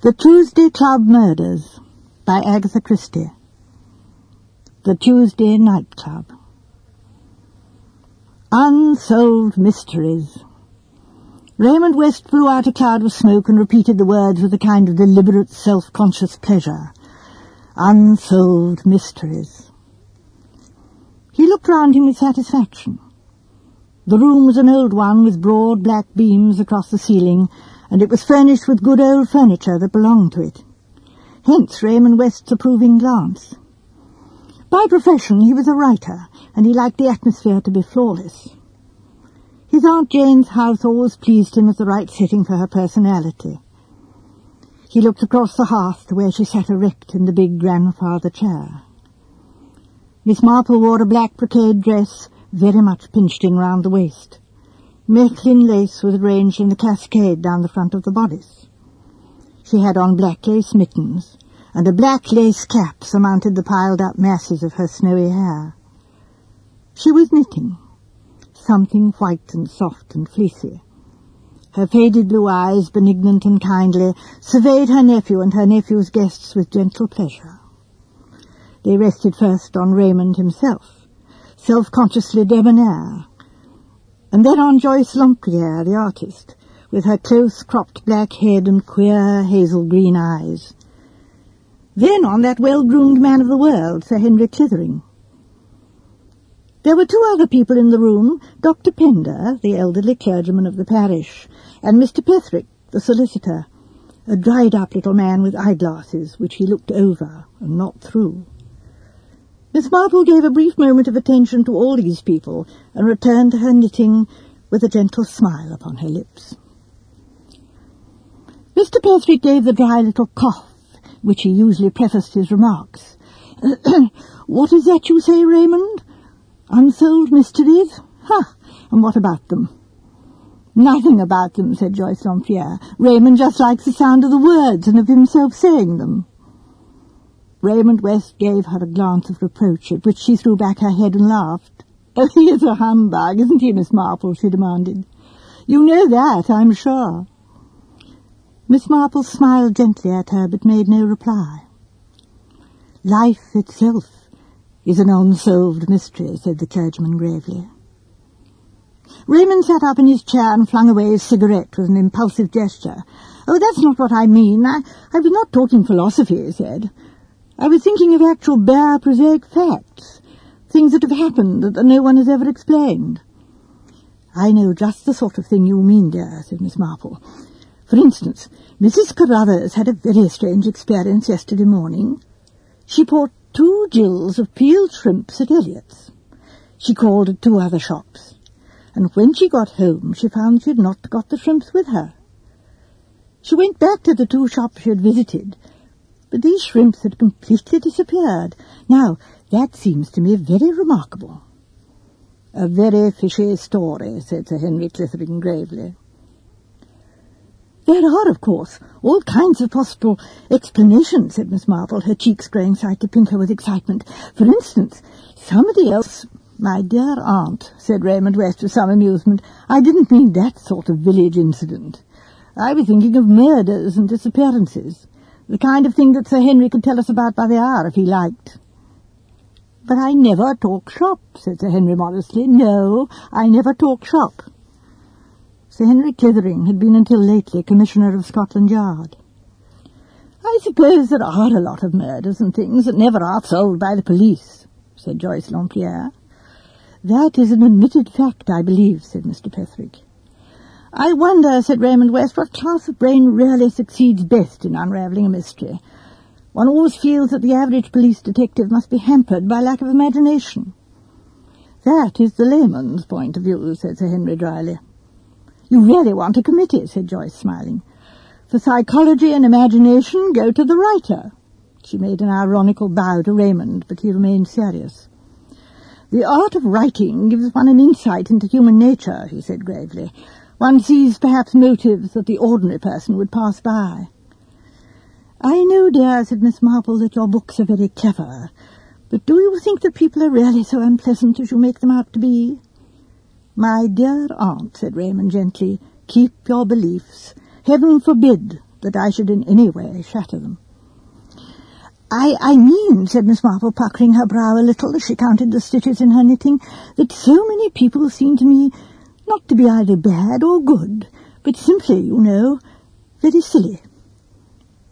The Tuesday Club Murders by Agatha Christie. The Tuesday Night Club. Unsolved Mysteries. Raymond West blew out a cloud of smoke and repeated the words with a kind of deliberate self-conscious pleasure. Unsolved Mysteries. He looked round him with satisfaction. The room was an old one with broad black beams across the ceiling and it was furnished with good old furniture that belonged to it. Hence Raymond West's approving glance. By profession he was a writer, and he liked the atmosphere to be flawless. His Aunt Jane's house always pleased him as the right setting for her personality. He looked across the hearth to where she sat erect in the big grandfather chair. Miss Marple wore a black brocade dress, very much pinched in round the waist. Mechlin lace was arranged in a cascade down the front of the bodice. She had on black lace mittens, and a black lace cap surmounted the piled-up masses of her snowy hair. She was knitting, something white and soft and fleecy. Her faded blue eyes, benignant and kindly, surveyed her nephew and her nephew's guests with gentle pleasure. They rested first on Raymond himself, self-consciously debonair, and then on Joyce Lempriere, the artist, with her close-cropped black head and queer hazel-green eyes. Then on that well-groomed man of the world, Sir Henry Clithering. There were two other people in the room, Dr. Pender, the elderly clergyman of the parish, and Mr. Petherick, the solicitor, a dried-up little man with eyeglasses, which he looked over and not through. Miss Marple gave a brief moment of attention to all these people and returned to her knitting with a gentle smile upon her lips. Mr. Petherick gave the dry little cough which he usually prefaced his remarks. what is that you say, Raymond? Unsolved mysteries? Ha! And what about them? Nothing about them, said Joyce Lempriere. Raymond just likes the sound of the words and of himself saying them. Raymond West gave her a glance of reproach, at which she threw back her head and laughed. Oh, he is a humbug, isn't he, Miss Marple? she demanded. You know that, I'm sure. Miss Marple smiled gently at her, but made no reply. Life itself is an unsolved mystery, said the clergyman gravely. Raymond sat up in his chair and flung away his cigarette with an impulsive gesture. Oh, that's not what I mean. I, I was not talking philosophy, he said. I was thinking of actual bare prosaic facts, things that have happened that no one has ever explained. I know just the sort of thing you mean, dear, said Miss Marple. For instance, Mrs. Carruthers had a very strange experience yesterday morning. She bought two gills of peeled shrimps at Elliott's. She called at two other shops, and when she got home she found she had not got the shrimps with her. She went back to the two shops she had visited, but these shrimps had completely disappeared. Now, that seems to me very remarkable. A very fishy story, said Sir Henry Clithering gravely. There are, of course, all kinds of possible explanations, said Miss Marple, her cheeks growing slightly pinker with excitement. For instance, somebody else... My dear aunt, said Raymond West with some amusement, I didn't mean that sort of village incident. I was thinking of murders and disappearances. The kind of thing that Sir Henry could tell us about by the hour if he liked. But I never talk shop, said Sir Henry modestly. No, I never talk shop. Sir Henry Clithering had been until lately Commissioner of Scotland Yard. I suppose there are a lot of murders and things that never are solved by the police, said Joyce Lempriere. That is an admitted fact, I believe, said Mr. Petherick. I wonder, said Raymond West, what class of brain really succeeds best in unravelling a mystery. One always feels that the average police detective must be hampered by lack of imagination. That is the layman's point of view, said Sir Henry dryly. You really want a committee, said Joyce, smiling. For psychology and imagination, go to the writer. She made an ironical bow to Raymond, but he remained serious. The art of writing gives one an insight into human nature, he said gravely. One sees perhaps motives that the ordinary person would pass by. I know, dear, said Miss Marple, that your books are very clever, but do you think that people are really so unpleasant as you make them out to be? My dear aunt, said Raymond gently, keep your beliefs. Heaven forbid that I should in any way shatter them. I, I mean, said Miss Marple, puckering her brow a little as she counted the stitches in her knitting, that so many people seem to me not to be either bad or good, but simply, you know, very silly.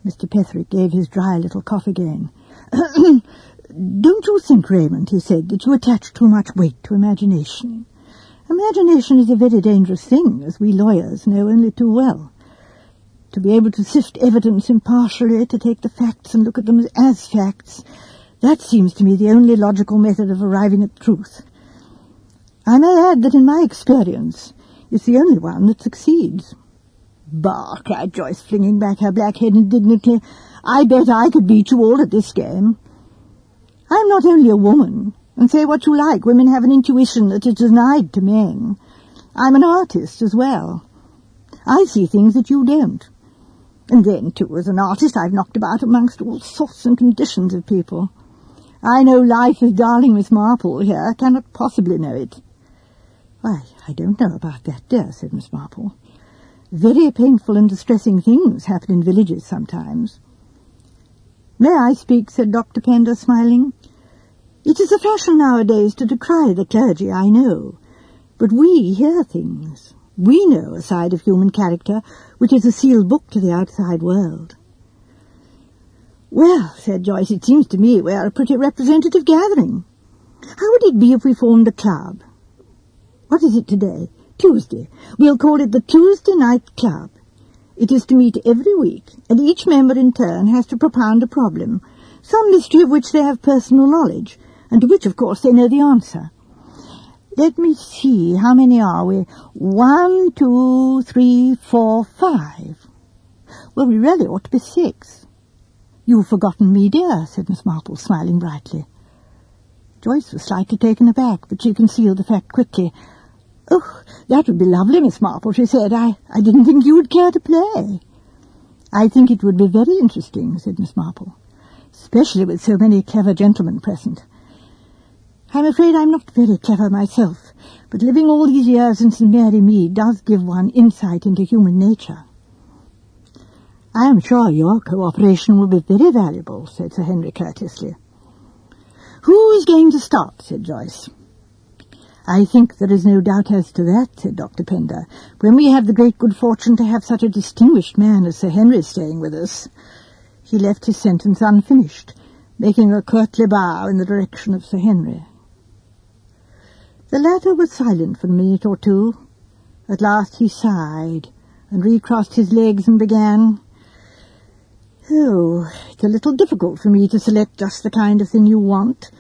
Mr. Petherick gave his dry little cough again. Don't you think, Raymond, he said, that you attach too much weight to imagination? Imagination is a very dangerous thing, as we lawyers know only too well to be able to sift evidence impartially, to take the facts and look at them as facts, that seems to me the only logical method of arriving at truth. I may add that in my experience, it's the only one that succeeds. Bah, cried Joyce, flinging back her black head indignantly. I bet I could beat you all at this game. I'm not only a woman, and say what you like, women have an intuition that is denied to men. I'm an artist as well. I see things that you don't. And then, too, as an artist, I've knocked about amongst all sorts and conditions of people. I know life as darling Miss Marple here, cannot possibly know it. Why, I don't know about that, dear, said Miss Marple. Very painful and distressing things happen in villages sometimes. May I speak, said Dr. Pender, smiling. It is a fashion nowadays to decry the clergy, I know, but we hear things. We know a side of human character which is a sealed book to the outside world. Well, said Joyce, it seems to me we're a pretty representative gathering. How would it be if we formed a club? What is it today? Tuesday. We'll call it the Tuesday Night Club. It is to meet every week, and each member in turn has to propound a problem, some mystery of which they have personal knowledge, and to which, of course, they know the answer. Let me see, how many are we? One, two, three, four, five. Well, we really ought to be six. You've forgotten me, dear, said Miss Marple, smiling brightly. Joyce was slightly taken aback, but she concealed the fact quickly. Oh, that would be lovely, Miss Marple, she said. I, I didn't think you would care to play. I think it would be very interesting, said Miss Marple, especially with so many clever gentlemen present. I'm afraid I'm not very clever myself, but living all these years in St. Mary Mead does give one insight into human nature. I am sure your cooperation will be very valuable, said Sir Henry courteously. Who is going to start? said Joyce. I think there is no doubt as to that, said Dr. Pender. When we have the great good fortune to have such a distinguished man as Sir Henry staying with us. He left his sentence unfinished, making a courtly bow in the direction of Sir Henry. The latter was silent for a minute or two. At last he sighed and recrossed his legs and began, Oh, it's a little difficult for me to select just the kind of thing you want.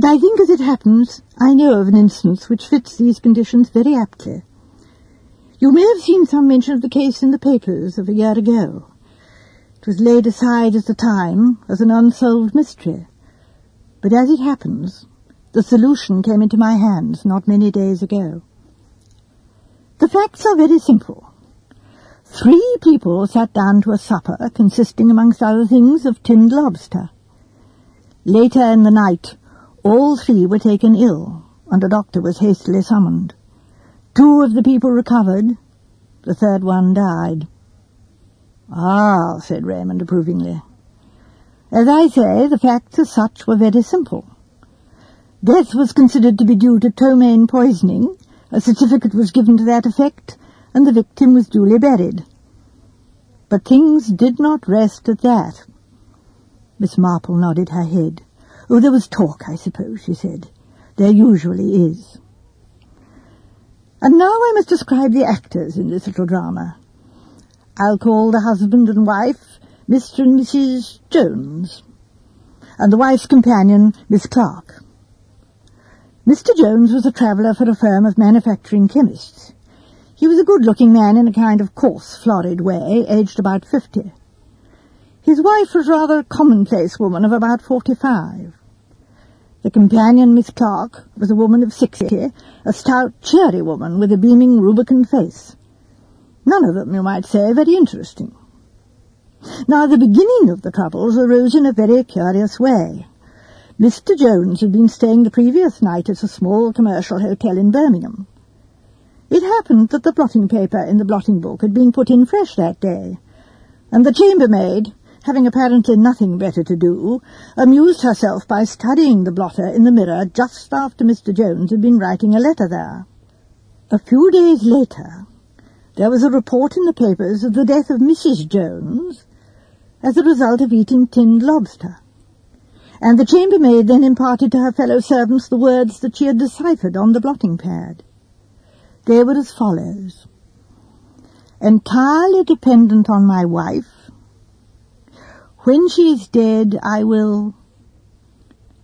But I think as it happens, I know of an instance which fits these conditions very aptly. You may have seen some mention of the case in the papers of a year ago. It was laid aside at the time as an unsolved mystery. But as it happens, the solution came into my hands not many days ago. The facts are very simple. Three people sat down to a supper consisting, amongst other things, of tinned lobster. Later in the night, all three were taken ill, and a doctor was hastily summoned. Two of the people recovered, the third one died. Ah, said Raymond approvingly. As I say, the facts as such were very simple. Death was considered to be due to ptomaine poisoning. A certificate was given to that effect, and the victim was duly buried. But things did not rest at that. Miss Marple nodded her head. Oh, there was talk, I suppose, she said. There usually is. And now I must describe the actors in this little drama. I'll call the husband and wife Mr. and Mrs. Jones, and the wife's companion Miss Clark. Mr. Jones was a traveller for a firm of manufacturing chemists. He was a good-looking man in a kind of coarse, florid way, aged about fifty. His wife was rather a commonplace woman of about forty-five. The companion, Miss Clark, was a woman of sixty, a stout, cheery woman with a beaming, rubicund face. None of them, you might say, very interesting. Now, the beginning of the troubles arose in a very curious way. Mr. Jones had been staying the previous night at a small commercial hotel in Birmingham. It happened that the blotting paper in the blotting book had been put in fresh that day, And the chambermaid, having apparently nothing better to do, amused herself by studying the blotter in the mirror just after Mr. Jones had been writing a letter there. A few days later, there was a report in the papers of the death of Mrs. Jones as a result of eating tinned lobster. And the chambermaid then imparted to her fellow servants the words that she had deciphered on the blotting pad. They were as follows. Entirely dependent on my wife, when she is dead, I will...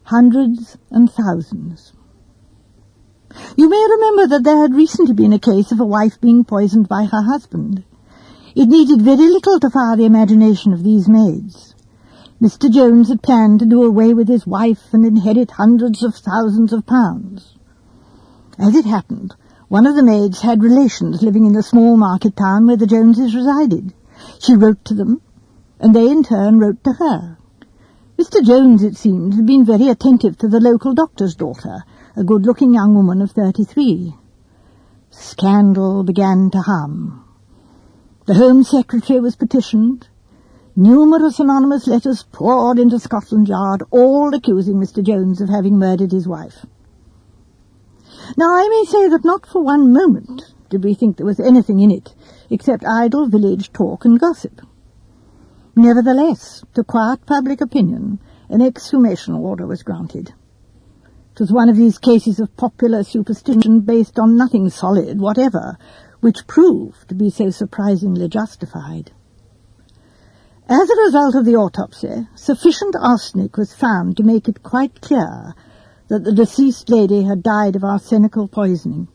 Hundreds and thousands. You may remember that there had recently been a case of a wife being poisoned by her husband. It needed very little to fire the imagination of these maids. Mr. Jones had planned to do away with his wife and inherit hundreds of thousands of pounds. As it happened, one of the maids had relations living in the small market town where the Joneses resided. She wrote to them, and they in turn wrote to her. Mr. Jones, it seems, had been very attentive to the local doctor's daughter, a good-looking young woman of thirty-three. Scandal began to hum. The Home Secretary was petitioned. Numerous anonymous letters poured into Scotland Yard, all accusing Mr. Jones of having murdered his wife. Now, I may say that not for one moment did we think there was anything in it, except idle village talk and gossip. Nevertheless, to quiet public opinion, an exhumation order was granted. It was one of these cases of popular superstition based on nothing solid whatever, which proved to be so surprisingly justified. As a result of the autopsy, sufficient arsenic was found to make it quite clear that the deceased lady had died of arsenical poisoning.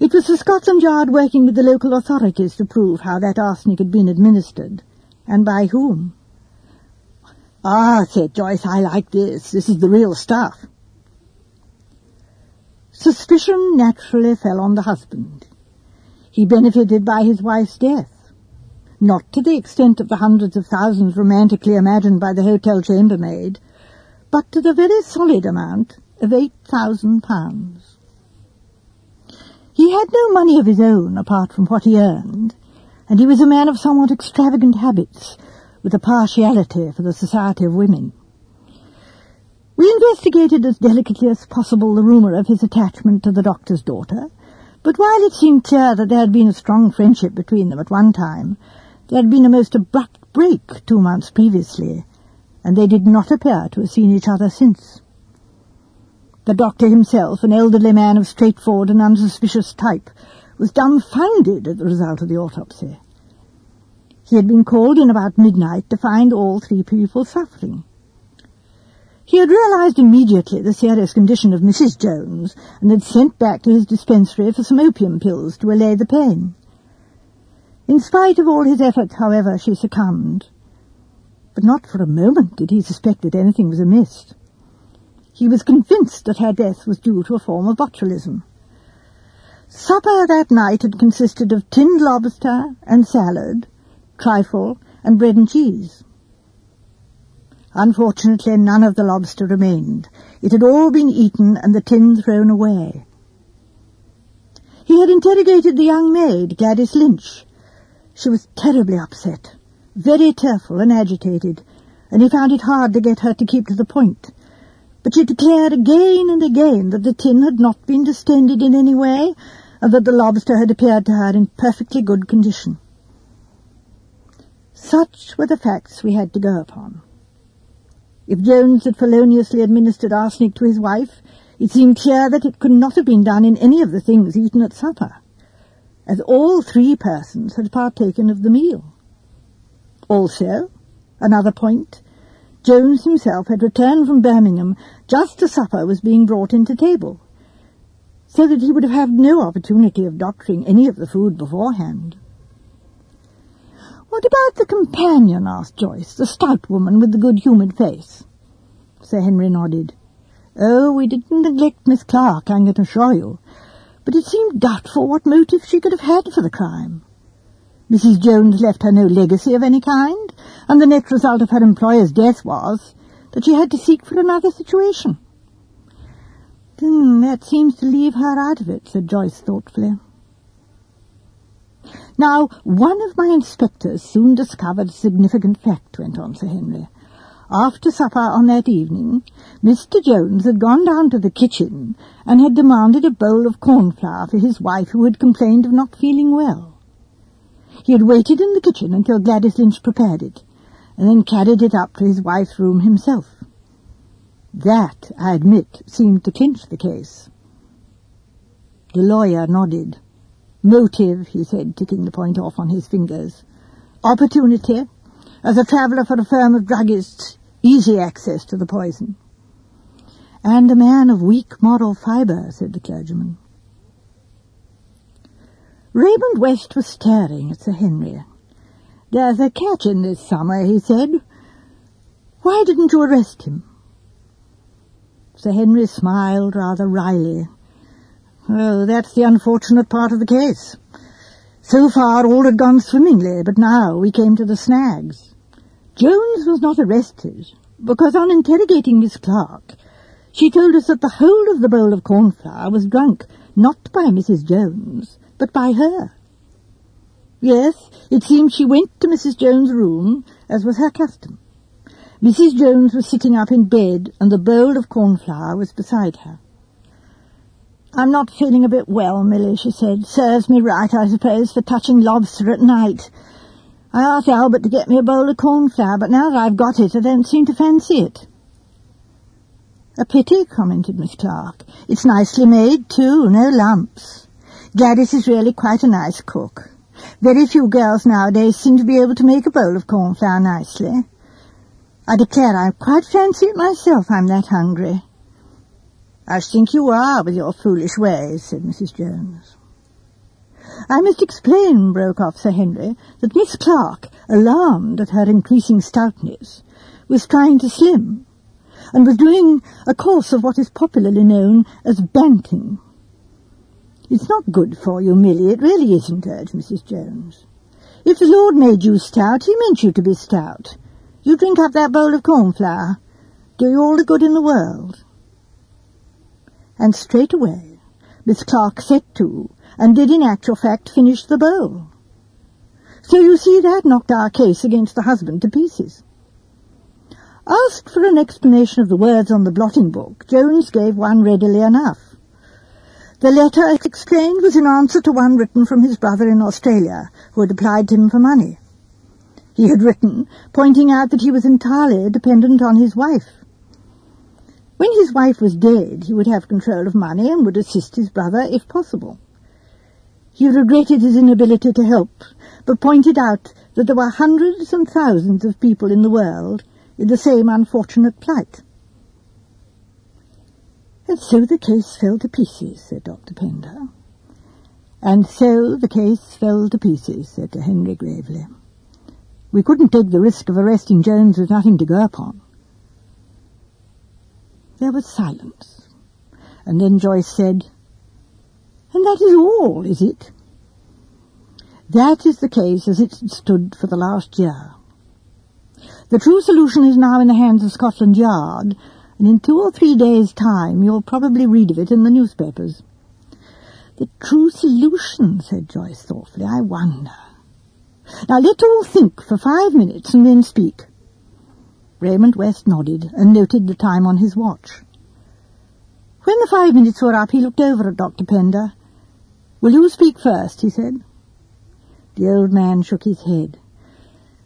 It was the Scotland Yard working with the local authorities to prove how that arsenic had been administered, and by whom. Ah, said Joyce, I like this. This is the real stuff. Suspicion naturally fell on the husband. He benefited by his wife's death. Not to the extent of the hundreds of thousands romantically imagined by the hotel chambermaid, but to the very solid amount of eight thousand pounds. He had no money of his own apart from what he earned, and he was a man of somewhat extravagant habits, with a partiality for the society of women. We investigated as delicately as possible the rumour of his attachment to the doctor's daughter, but while it seemed clear that there had been a strong friendship between them at one time, there had been a most abrupt break two months previously, and they did not appear to have seen each other since. The doctor himself, an elderly man of straightforward and unsuspicious type, was dumbfounded at the result of the autopsy. He had been called in about midnight to find all three people suffering. He had realized immediately the serious condition of Mrs. Jones and had sent back to his dispensary for some opium pills to allay the pain. In spite of all his efforts, however, she succumbed. But not for a moment did he suspect that anything was amiss. He was convinced that her death was due to a form of botulism. Supper that night had consisted of tinned lobster and salad, trifle, and bread and cheese. Unfortunately, none of the lobster remained. It had all been eaten and the tin thrown away. He had interrogated the young maid, Gladys Linch. She was terribly upset, very tearful and agitated, and he found it hard to get her to keep to the point but she declared again and again that the tin had not been distended in any way, and that the lobster had appeared to her in perfectly good condition. Such were the facts we had to go upon. If Jones had feloniously administered arsenic to his wife, it seemed clear that it could not have been done in any of the things eaten at supper, as all three persons had partaken of the meal. Also, another point, Jones himself had returned from Birmingham just as supper was being brought into table, so that he would have had no opportunity of doctoring any of the food beforehand. What about the companion? asked Joyce, the stout woman with the good-humoured face. Sir Henry nodded. Oh, we didn't neglect Miss Clark, I can assure you, but it seemed doubtful what motive she could have had for the crime. Mrs. Jones left her no legacy of any kind, and the net result of her employer's death was that she had to seek for another situation. Hmm, that seems to leave her out of it, said Joyce thoughtfully. Now, one of my inspectors soon discovered a significant fact, went on Sir Henry. After supper on that evening, Mr. Jones had gone down to the kitchen and had demanded a bowl of cornflour for his wife who had complained of not feeling well. He had waited in the kitchen until Gladys Linch prepared it, and then carried it up to his wife's room himself. That, I admit, seemed to clinch the case. The lawyer nodded. Motive, he said, ticking the point off on his fingers. Opportunity. As a traveller for a firm of druggists, easy access to the poison. And a man of weak moral fibre, said the clergyman. Raymond West was staring at Sir Henry. There's a catch in this summer, he said. Why didn't you arrest him? Sir Henry smiled rather wryly. Oh, that's the unfortunate part of the case. So far all had gone swimmingly, but now we came to the snags. Jones was not arrested, because on interrogating Miss Clark, she told us that the whole of the bowl of cornflour was drunk not by Mrs. Jones, but by her. Yes, it seems she went to Mrs. Jones' room, as was her custom. Mrs. Jones was sitting up in bed, and the bowl of cornflour was beside her. I'm not feeling a bit well, Milly, she said. Serves me right, I suppose, for touching lobster at night. I asked Albert to get me a bowl of cornflour, but now that I've got it, I don't seem to fancy it. A pity, commented Miss Clark. It's nicely made, too, no lumps. Gladys is really quite a nice cook. Very few girls nowadays seem to be able to make a bowl of cornflour nicely. I declare I quite fancy it myself, I'm that hungry. I think you are, with your foolish ways, said Mrs. Jones. I must explain, broke off Sir Henry, that Miss Clark, alarmed at her increasing stoutness, was trying to slim, and was doing a course of what is popularly known as banting. It's not good for you, Milly, it really isn't, urged Mrs. Jones. If the Lord made you stout, he meant you to be stout. You drink up that bowl of cornflour. Do you all the good in the world. And straight away, Miss Clark set to, and did in actual fact finish the bowl. So you see that knocked our case against the husband to pieces. Asked for an explanation of the words on the blotting book, Jones gave one readily enough. The letter, it explained, was in answer to one written from his brother in Australia, who had applied to him for money. He had written, pointing out that he was entirely dependent on his wife. When his wife was dead, he would have control of money and would assist his brother if possible. He regretted his inability to help, but pointed out that there were hundreds and thousands of people in the world in the same unfortunate plight. And so the case fell to pieces, said Dr. Pender. And so the case fell to pieces, said Sir Henry gravely. We couldn't take the risk of arresting Jones with nothing to go upon. There was silence, and then Joyce said, and that is all, is it? That is the case as it stood for the last year. The true solution is now in the hands of Scotland Yard, and in two or three days' time you'll probably read of it in the newspapers. The true solution, said Joyce thoughtfully, I wonder. Now let's all think for five minutes and then speak. Raymond West nodded and noted the time on his watch. When the five minutes were up, he looked over at Dr. Pender. Will you speak first, he said. The old man shook his head.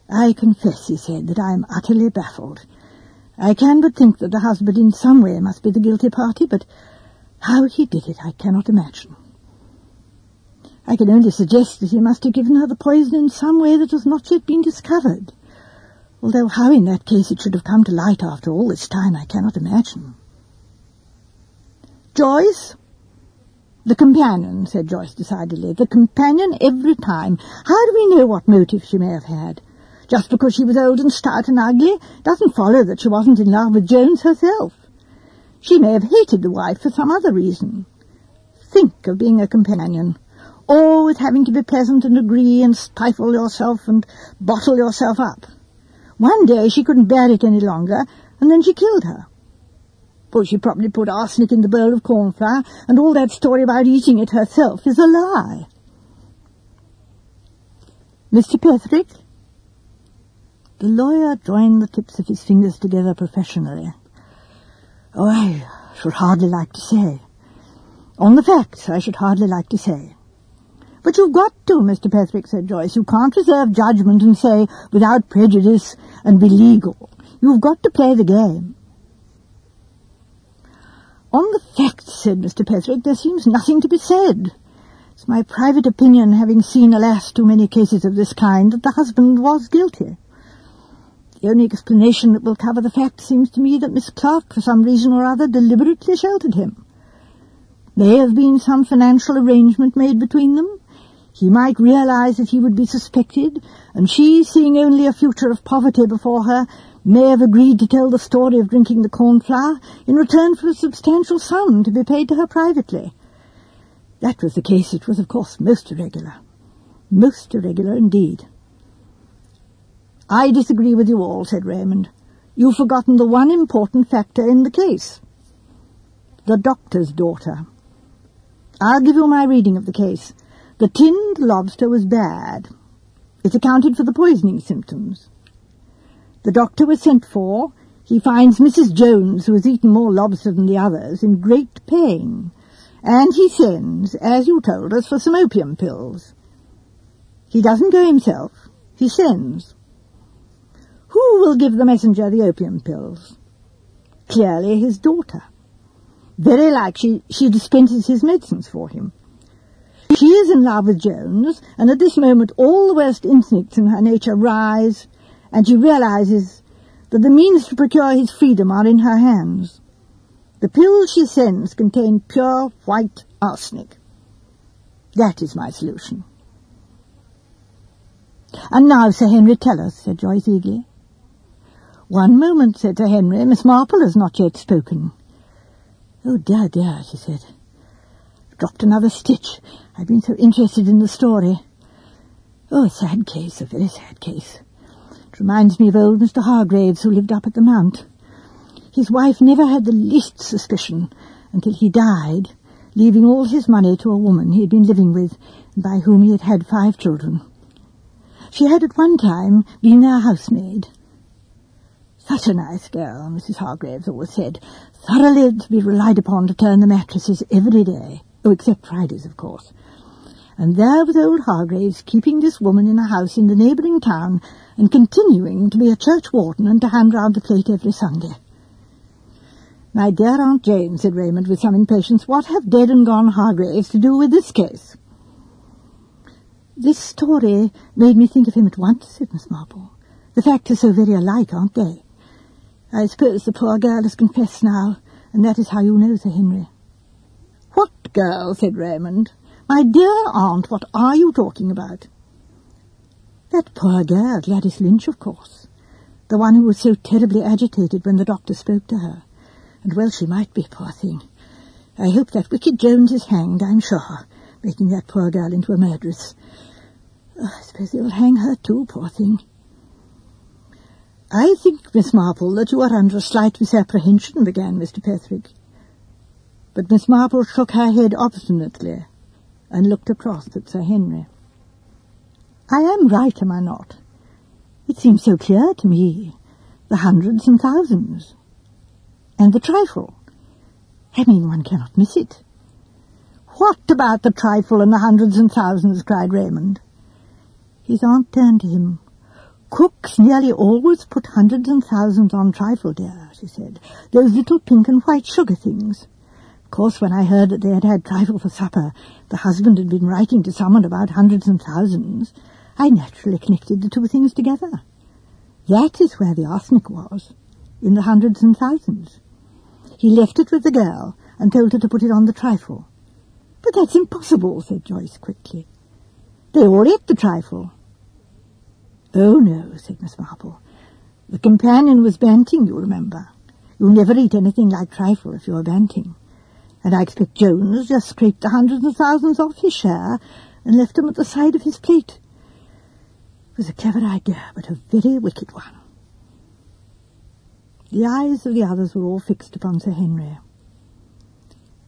I confess, he said, that I am utterly baffled. I can but think that the husband in some way must be the guilty party, but how he did it I cannot imagine. I can only suggest that he must have given her the poison in some way that has not yet been discovered, although how in that case it should have come to light after all this time I cannot imagine. Joyce? The companion, said Joyce decidedly. The companion every time. How do we know what motive she may have had? Just because she was old and stout and ugly doesn't follow that she wasn't in love with Jones herself. She may have hated the wife for some other reason. Think of being a companion. Always having to be pleasant and agree and stifle yourself and bottle yourself up. One day she couldn't bear it any longer, and then she killed her. But she probably put arsenic in the bowl of cornflour, and all that story about eating it herself is a lie. Mr. Petherick? The lawyer joined the tips of his fingers together professionally. Oh, I should hardly like to say. On the facts, I should hardly like to say. But you've got to, Mr. Petherick, said Joyce. You can't reserve judgment and say, without prejudice, and be legal. You've got to play the game. On the facts, said Mr. Petherick, there seems nothing to be said. It's my private opinion, having seen, alas, too many cases of this kind, that the husband was guilty. The only explanation that will cover the fact seems to me that Miss Clark, for some reason or other, deliberately sheltered him. May have been some financial arrangement made between them. He might realize that he would be suspected, and she, seeing only a future of poverty before her, may have agreed to tell the story of drinking the cornflour in return for a substantial sum to be paid to her privately that was the case. It was, of course, most irregular. Most irregular indeed. I disagree with you all, said Raymond. You've forgotten the one important factor in the case. The doctor's daughter. I'll give you my reading of the case. The tinned lobster was bad. It accounted for the poisoning symptoms. The doctor was sent for. He finds Mrs. Jones, who has eaten more lobster than the others, in great pain. And he sends, as you told us, for some opium pills. He doesn't go himself. He sends. Who will give the messenger the opium pills? Clearly his daughter. Very like she, she dispenses his medicines for him. She is in love with Jones, and at this moment all the worst instincts in her nature rise, and she realizes that the means to procure his freedom are in her hands. The pills she sends contain pure white arsenic. That is my solution. And now, Sir Henry, tell us, said Joyce eagerly. One moment, said Sir Henry. Miss Marple has not yet spoken. Oh, dear, dear, she said. I've dropped another stitch. I've been so interested in the story. Oh, a sad case, a very sad case. It reminds me of old Mr. Hargraves, who lived up at the Mount. His wife never had the least suspicion until he died, leaving all his money to a woman he had been living with and by whom he had had five children. She had at one time been their housemaid. Such a nice girl, Mrs. Hargraves always said, thoroughly to be relied upon to turn the mattresses every day. Oh, except Fridays, of course. And there was old Hargraves keeping this woman in a house in the neighbouring town and continuing to be a church warden and to hand round the plate every Sunday. My dear Aunt Jane, said Raymond with some impatience, what have dead and gone Hargraves to do with this case? This story made me think of him at once, said Miss Marple. The facts are so very alike, aren't they? I suppose the poor girl has confessed now, and that is how you know Sir Henry. What girl? said Raymond. My dear aunt, what are you talking about? That poor girl, Gladys Linch, of course. The one who was so terribly agitated when the doctor spoke to her. And well she might be, poor thing. I hope that wicked Jones is hanged, I'm sure, making that poor girl into a murderess. Oh, I suppose they'll hang her too, poor thing. I think, Miss Marple, that you are under a slight misapprehension, began Mr. Petherick. But Miss Marple shook her head obstinately and looked across at Sir Henry. I am right, am I not? It seems so clear to me. The hundreds and thousands and the trifle. I mean, one cannot miss it. What about the trifle and the hundreds and thousands? cried Raymond. His aunt turned to him. Cooks nearly always put hundreds and thousands on trifle, dear, she said. Those little pink and white sugar things. Of course, when I heard that they had had trifle for supper, the husband had been writing to someone about hundreds and thousands, I naturally connected the two things together. That is where the arsenic was, in the hundreds and thousands. He left it with the girl and told her to put it on the trifle. But that's impossible, said Joyce quickly. They all ate the trifle. Oh, no, said Miss Marple. The companion was banting, you remember. You never eat anything like trifle if you're banting. And I expect Jones just scraped the hundreds and thousands off his share and left them at the side of his plate. It was a clever idea, but a very wicked one. The eyes of the others were all fixed upon Sir Henry.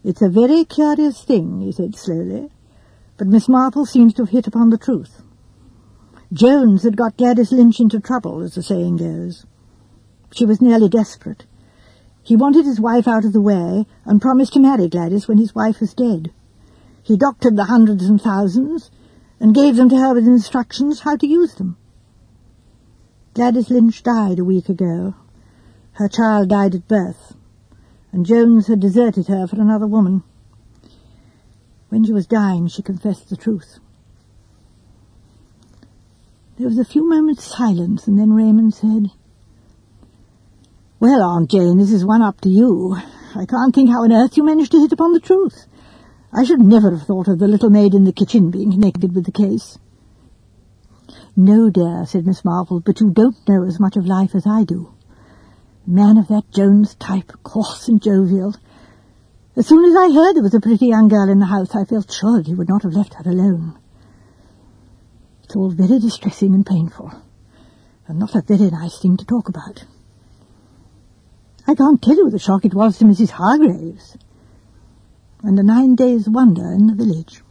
It's a very curious thing, he said slowly, but Miss Marple seems to have hit upon the truth. Jones had got Gladys Linch into trouble, as the saying goes. She was nearly desperate. He wanted his wife out of the way and promised to marry Gladys when his wife was dead. He doctored the hundreds and thousands and gave them to her with instructions how to use them. Gladys Linch died a week ago. Her child died at birth, and Jones had deserted her for another woman. When she was dying, she confessed the truth. There was a few moments' silence, and then Raymond said, Well, Aunt Jane, this is one up to you. I can't think how on earth you managed to hit upon the truth. I should never have thought of the little maid in the kitchen being connected with the case. No, dear, said Miss Marple, but you don't know as much of life as I do. Man of that Jones type, coarse and jovial. As soon as I heard there was a pretty young girl in the house, I felt sure he would not have left her alone. It's all very distressing and painful, and not a very nice thing to talk about. I can't tell you the shock it was to Mrs. Hargraves and a nine days' wonder in the village.